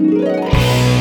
Música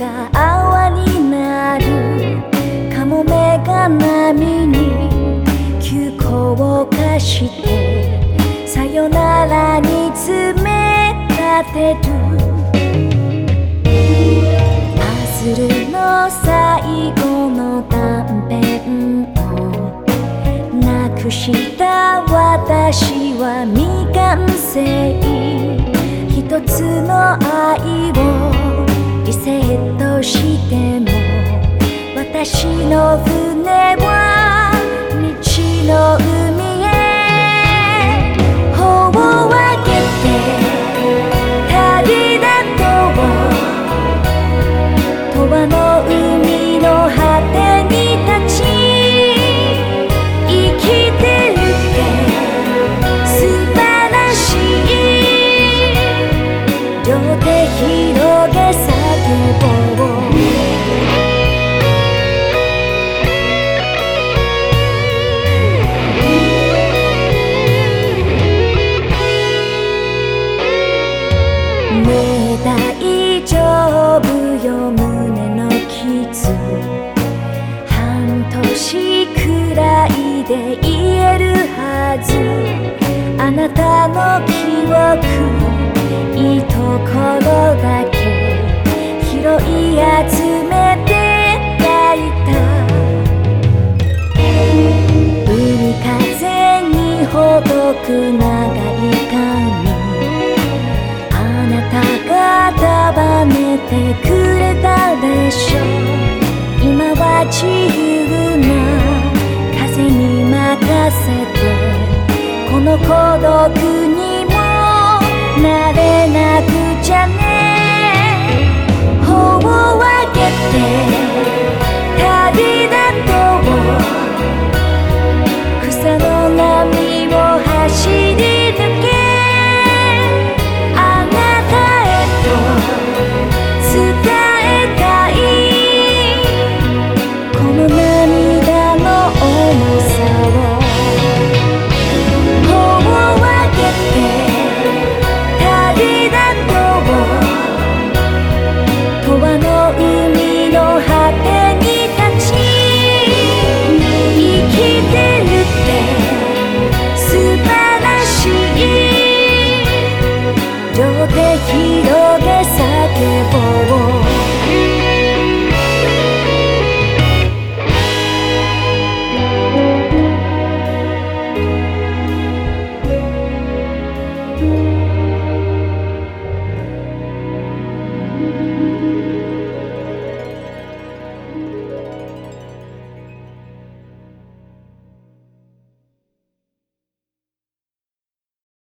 が泡になる。カモメが波に急行を貸してさよならに詰め立てる。パズルの最後の断片をなくした私は未完成。一つの愛を私の船ねえ大丈夫よ胸の傷。半年くらいで言えるはず。あなたの記憶たでしょ今は自由な風に任せてこの孤独にもなれなくちゃね。